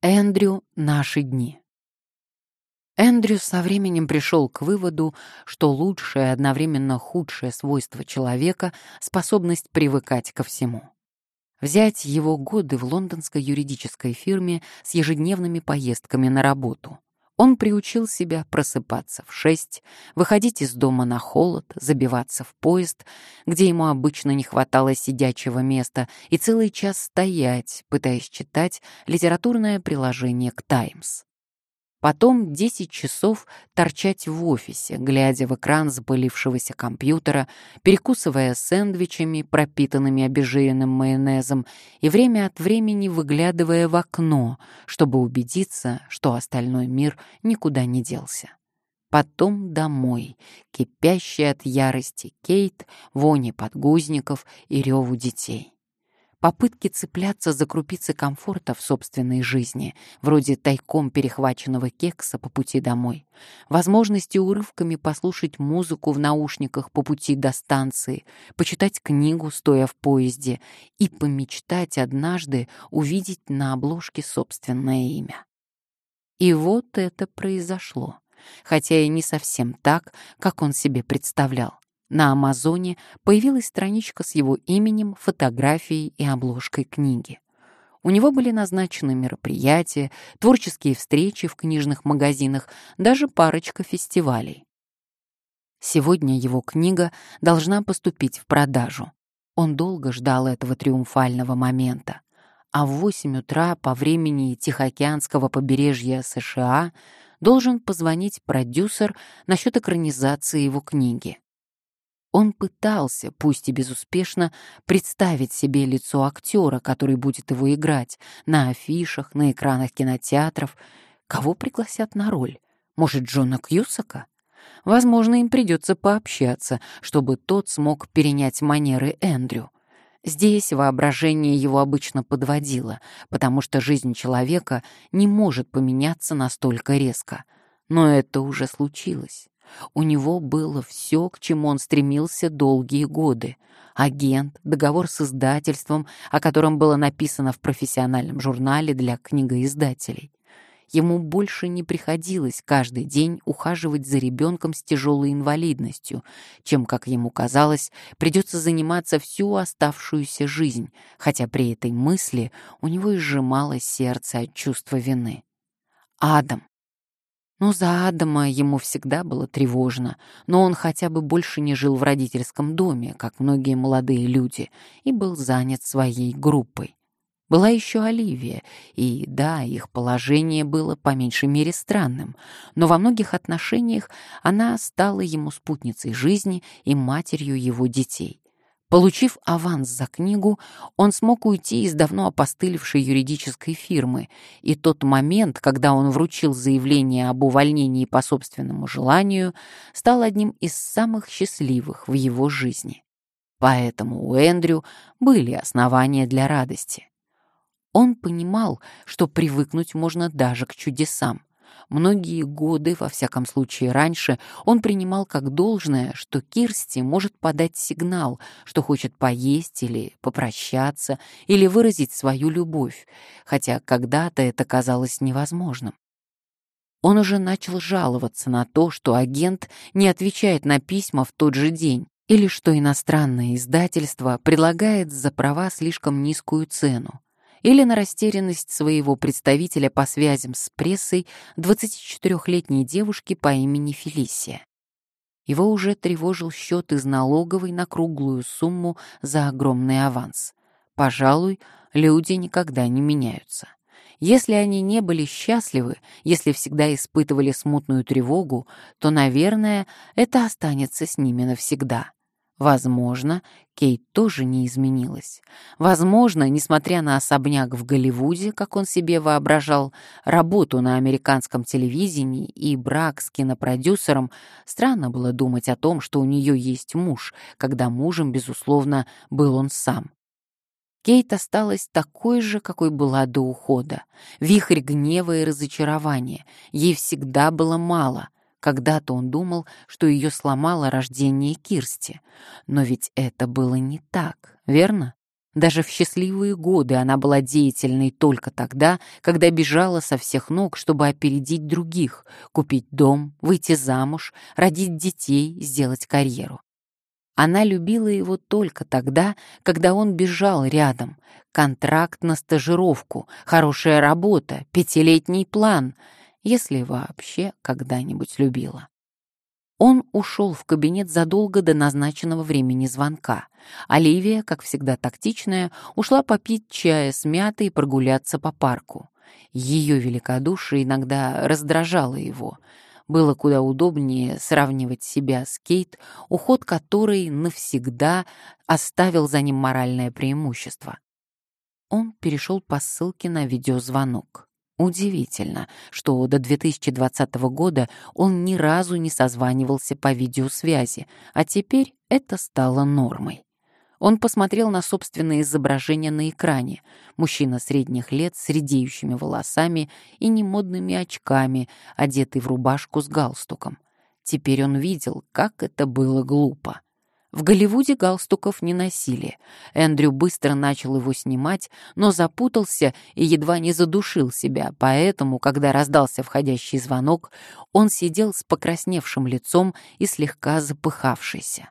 Эндрю «Наши дни». Эндрю со временем пришел к выводу, что лучшее и одновременно худшее свойство человека — способность привыкать ко всему. Взять его годы в лондонской юридической фирме с ежедневными поездками на работу. Он приучил себя просыпаться в шесть, выходить из дома на холод, забиваться в поезд, где ему обычно не хватало сидячего места, и целый час стоять, пытаясь читать литературное приложение к «Таймс». Потом 10 часов торчать в офисе, глядя в экран запылившегося компьютера, перекусывая сэндвичами, пропитанными обезжиренным майонезом, и время от времени выглядывая в окно, чтобы убедиться, что остальной мир никуда не делся. Потом домой, кипящий от ярости Кейт, вони подгузников и реву детей попытки цепляться за крупицы комфорта в собственной жизни, вроде тайком перехваченного кекса по пути домой, возможности урывками послушать музыку в наушниках по пути до станции, почитать книгу, стоя в поезде, и помечтать однажды увидеть на обложке собственное имя. И вот это произошло, хотя и не совсем так, как он себе представлял. На Амазоне появилась страничка с его именем, фотографией и обложкой книги. У него были назначены мероприятия, творческие встречи в книжных магазинах, даже парочка фестивалей. Сегодня его книга должна поступить в продажу. Он долго ждал этого триумфального момента. А в 8 утра по времени Тихоокеанского побережья США должен позвонить продюсер насчет экранизации его книги. Он пытался, пусть и безуспешно, представить себе лицо актера, который будет его играть, на афишах, на экранах кинотеатров. Кого пригласят на роль? Может, Джона Кьюсака? Возможно, им придется пообщаться, чтобы тот смог перенять манеры Эндрю. Здесь воображение его обычно подводило, потому что жизнь человека не может поменяться настолько резко. Но это уже случилось. У него было все, к чему он стремился долгие годы. Агент, договор с издательством, о котором было написано в профессиональном журнале для книгоиздателей. Ему больше не приходилось каждый день ухаживать за ребенком с тяжелой инвалидностью, чем, как ему казалось, придется заниматься всю оставшуюся жизнь, хотя при этой мысли у него изжималось сердце от чувства вины. Адам, но за Адама ему всегда было тревожно, но он хотя бы больше не жил в родительском доме, как многие молодые люди, и был занят своей группой. Была еще Оливия, и да, их положение было по меньшей мере странным, но во многих отношениях она стала ему спутницей жизни и матерью его детей. Получив аванс за книгу, он смог уйти из давно опостылевшей юридической фирмы, и тот момент, когда он вручил заявление об увольнении по собственному желанию, стал одним из самых счастливых в его жизни. Поэтому у Эндрю были основания для радости. Он понимал, что привыкнуть можно даже к чудесам. Многие годы, во всяком случае раньше, он принимал как должное, что Кирсти может подать сигнал, что хочет поесть или попрощаться, или выразить свою любовь, хотя когда-то это казалось невозможным. Он уже начал жаловаться на то, что агент не отвечает на письма в тот же день, или что иностранное издательство предлагает за права слишком низкую цену или на растерянность своего представителя по связям с прессой 24-летней девушки по имени Фелисия. Его уже тревожил счет из налоговой на круглую сумму за огромный аванс. Пожалуй, люди никогда не меняются. Если они не были счастливы, если всегда испытывали смутную тревогу, то, наверное, это останется с ними навсегда. Возможно, Кейт тоже не изменилась. Возможно, несмотря на особняк в Голливуде, как он себе воображал, работу на американском телевидении и брак с кинопродюсером, странно было думать о том, что у нее есть муж, когда мужем, безусловно, был он сам. Кейт осталась такой же, какой была до ухода. Вихрь гнева и разочарования. Ей всегда было мало — когда-то он думал, что ее сломало рождение Кирсти. Но ведь это было не так, верно? Даже в счастливые годы она была деятельной только тогда, когда бежала со всех ног, чтобы опередить других, купить дом, выйти замуж, родить детей, сделать карьеру. Она любила его только тогда, когда он бежал рядом. Контракт на стажировку, хорошая работа, пятилетний план, если вообще когда-нибудь любила. Он ушел в кабинет задолго до назначенного времени звонка. Оливия, как всегда тактичная, ушла попить чая с мятой и прогуляться по парку. Ее великодушие иногда раздражало его. Было куда удобнее сравнивать себя с Кейт, уход которой навсегда оставил за ним моральное преимущество. Он перешел по ссылке на видеозвонок. Удивительно, что до 2020 года он ни разу не созванивался по видеосвязи, а теперь это стало нормой. Он посмотрел на собственное изображение на экране. Мужчина средних лет с редеющими волосами и немодными очками, одетый в рубашку с галстуком. Теперь он видел, как это было глупо. В Голливуде галстуков не носили. Эндрю быстро начал его снимать, но запутался и едва не задушил себя, поэтому, когда раздался входящий звонок, он сидел с покрасневшим лицом и слегка запыхавшийся.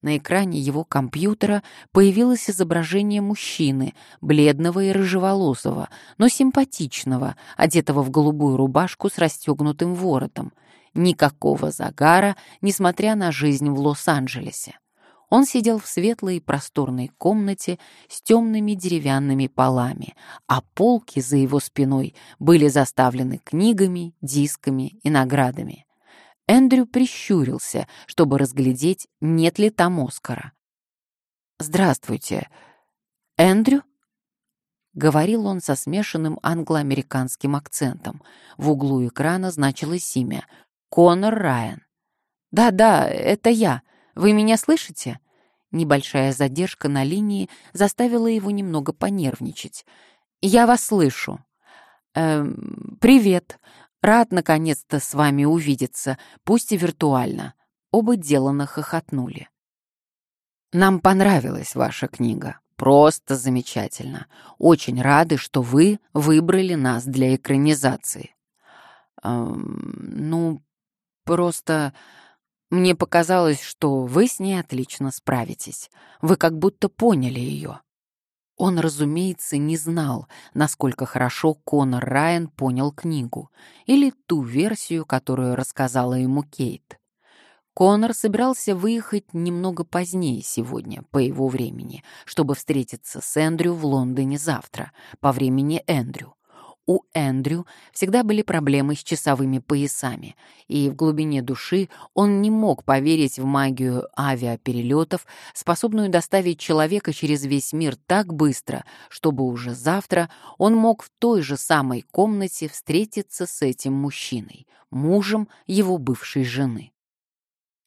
На экране его компьютера появилось изображение мужчины, бледного и рыжеволосого, но симпатичного, одетого в голубую рубашку с расстегнутым воротом. Никакого загара, несмотря на жизнь в Лос-Анджелесе. Он сидел в светлой просторной комнате с темными деревянными полами, а полки за его спиной были заставлены книгами, дисками и наградами. Эндрю прищурился, чтобы разглядеть, нет ли там Оскара. «Здравствуйте. Эндрю?» — говорил он со смешанным англо-американским акцентом. В углу экрана значилось имя Конор Райан. «Да-да, это я. Вы меня слышите?» Небольшая задержка на линии заставила его немного понервничать. «Я вас слышу». «Эм, привет. Рад наконец-то с вами увидеться, пусть и виртуально». Оба делано хохотнули. «Нам понравилась ваша книга. Просто замечательно. Очень рады, что вы выбрали нас для экранизации». Эм, «Ну, Просто мне показалось, что вы с ней отлично справитесь. Вы как будто поняли ее. Он, разумеется, не знал, насколько хорошо Конор Райан понял книгу или ту версию, которую рассказала ему Кейт. Конор собирался выехать немного позднее сегодня, по его времени, чтобы встретиться с Эндрю в Лондоне завтра, по времени Эндрю. У Эндрю всегда были проблемы с часовыми поясами, и в глубине души он не мог поверить в магию авиаперелетов, способную доставить человека через весь мир так быстро, чтобы уже завтра он мог в той же самой комнате встретиться с этим мужчиной, мужем его бывшей жены.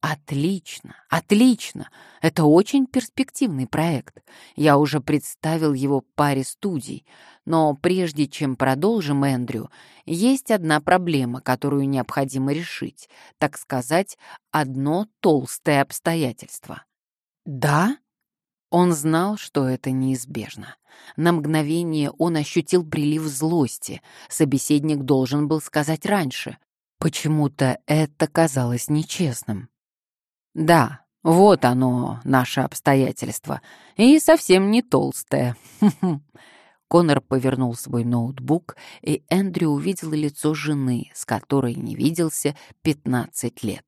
Отлично, отлично. Это очень перспективный проект. Я уже представил его паре студий. Но прежде чем продолжим, Эндрю, есть одна проблема, которую необходимо решить. Так сказать, одно толстое обстоятельство. Да? Он знал, что это неизбежно. На мгновение он ощутил прилив злости. Собеседник должен был сказать раньше. Почему-то это казалось нечестным. Да, вот оно, наше обстоятельство. И совсем не толстое. Конор повернул свой ноутбук, и Эндрю увидел лицо жены, с которой не виделся 15 лет.